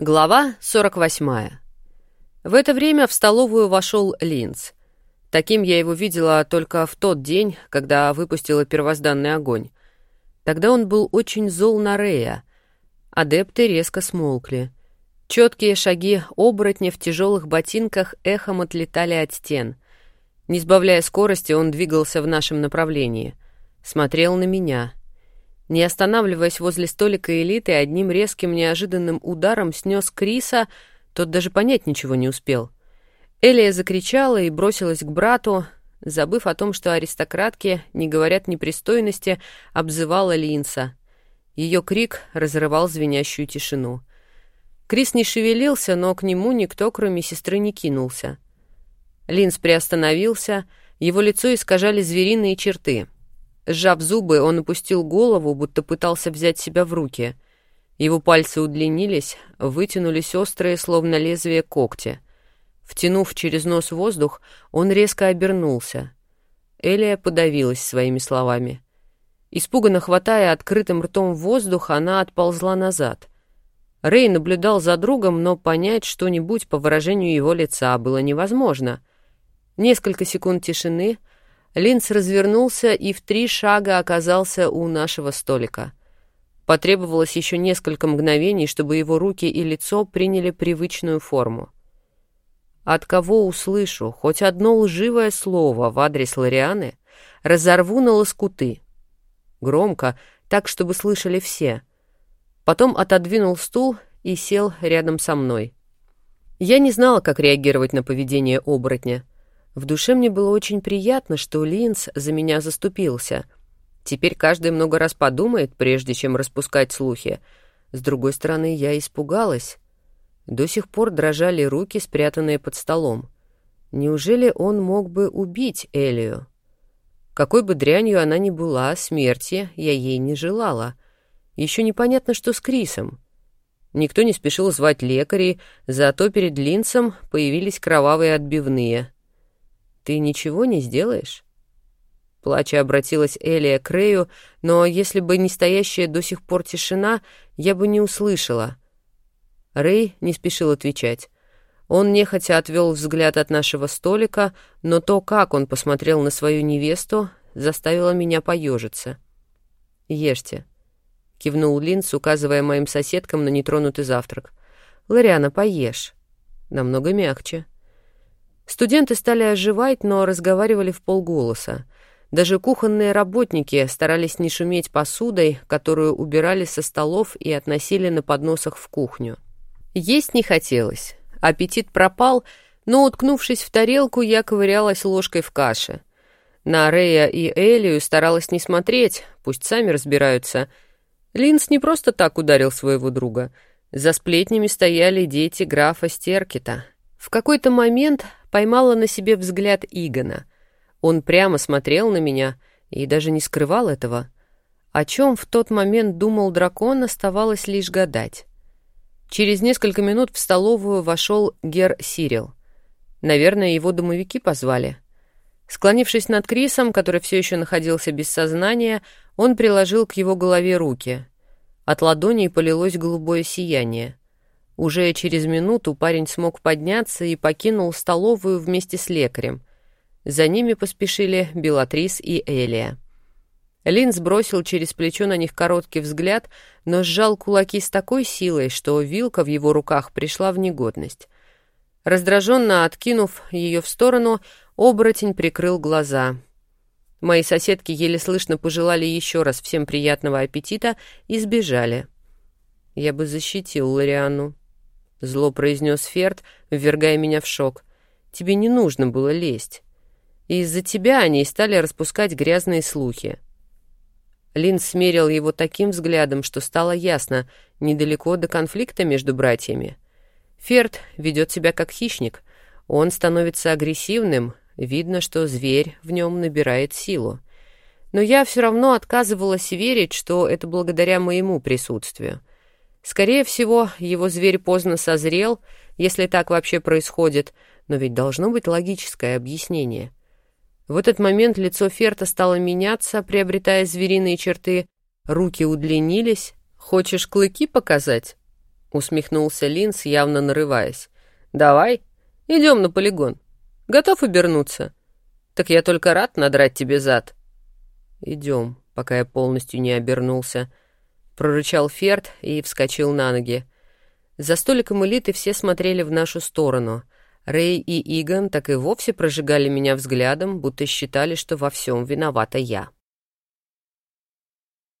Глава 48. В это время в столовую вошел Линц. Таким я его видела только в тот день, когда выпустила первозданный огонь. Тогда он был очень зол на Рея. Адепты резко смолкли. Четкие шаги оборотня в тяжелых ботинках эхом отлетали от стен. Не сбавляя скорости, он двигался в нашем направлении. Смотрел на меня — не останавливаясь возле столика элиты, одним резким неожиданным ударом снес Криса, тот даже понять ничего не успел. Элия закричала и бросилась к брату, забыв о том, что аристократки, не говорят непристойности, обзывала Линса. Ее крик разрывал звенящую тишину. Крис не шевелился, но к нему никто, кроме сестры, не кинулся. Линс приостановился, его лицо искажали звериные черты — Сжав зубы, он опустил голову, будто пытался взять себя в руки. Его пальцы удлинились, вытянулись острые, словно лезвие когти. Втянув через нос воздух, он резко обернулся. Элия подавилась своими словами. Испуганно хватая открытым ртом воздух, она отползла назад. Рэй наблюдал за другом, но понять что-нибудь по выражению его лица было невозможно. Несколько секунд тишины — Линц развернулся и в три шага оказался у нашего столика. Потребовалось еще несколько мгновений, чтобы его руки и лицо приняли привычную форму. От кого услышу хоть одно лживое слово в адрес Лорианы, разорву на лоскуты. Громко, так, чтобы слышали все. Потом отодвинул стул и сел рядом со мной. Я не знала, как реагировать на поведение оборотня — в душе мне было очень приятно, что Линц за меня заступился. Теперь каждый много раз подумает, прежде чем распускать слухи. С другой стороны, я испугалась. До сих пор дрожали руки, спрятанные под столом. Неужели он мог бы убить Элию? Какой бы дрянью она ни была, смерти я ей не желала. Еще непонятно, что с Крисом. Никто не спешил звать лекарей, зато перед Линцем появились кровавые отбивные — ты ничего не сделаешь?» Плача обратилась Элия к Рэю, но если бы не стоящая до сих пор тишина, я бы не услышала. Рэй не спешил отвечать. Он нехотя отвел взгляд от нашего столика, но то, как он посмотрел на свою невесту, заставило меня поежиться. «Ешьте», — кивнул Линц, указывая моим соседкам на нетронутый завтрак. «Лориана, поешь». «Намного мягче». Студенты стали оживать, но разговаривали в полголоса. Даже кухонные работники старались не шуметь посудой, которую убирали со столов и относили на подносах в кухню. Есть не хотелось. Аппетит пропал, но, уткнувшись в тарелку, я ковырялась ложкой в каше. На Рея и Элию старалась не смотреть, пусть сами разбираются. Линс не просто так ударил своего друга. За сплетнями стояли дети графа Стеркета. В какой-то момент поймала на себе взгляд Игона. Он прямо смотрел на меня и даже не скрывал этого. О чем в тот момент думал дракон, оставалось лишь гадать. Через несколько минут в столовую вошел Гер Сирил. Наверное, его домовики позвали. Склонившись над Крисом, который все еще находился без сознания, он приложил к его голове руки. От ладоней полилось голубое сияние. Уже через минуту парень смог подняться и покинул столовую вместе с лекарем. За ними поспешили Белатрис и Элия. Лин сбросил через плечо на них короткий взгляд, но сжал кулаки с такой силой, что вилка в его руках пришла в негодность. Раздраженно откинув ее в сторону, оборотень прикрыл глаза. Мои соседки еле слышно пожелали еще раз всем приятного аппетита и сбежали. Я бы защитил Лориану, — зло произнес Ферд, ввергая меня в шок. «Тебе не нужно было лезть. Из-за тебя они стали распускать грязные слухи». Лин смерил его таким взглядом, что стало ясно, недалеко до конфликта между братьями. Ферд ведет себя как хищник. Он становится агрессивным, видно, что зверь в нем набирает силу. Но я все равно отказывалась верить, что это благодаря моему присутствию. Скорее всего, его зверь поздно созрел, если так вообще происходит, но ведь должно быть логическое объяснение. В этот момент лицо Ферта стало меняться, приобретая звериные черты, руки удлинились. «Хочешь клыки показать?» — усмехнулся Линс, явно нарываясь. «Давай, идем на полигон. Готов обернуться? Так я только рад надрать тебе зад». «Идем», пока я полностью не обернулся. Прорычал Ферд и вскочил на ноги. За столиком элиты все смотрели в нашу сторону. Рэй и Иган так и вовсе прожигали меня взглядом, будто считали, что во всем виновата я.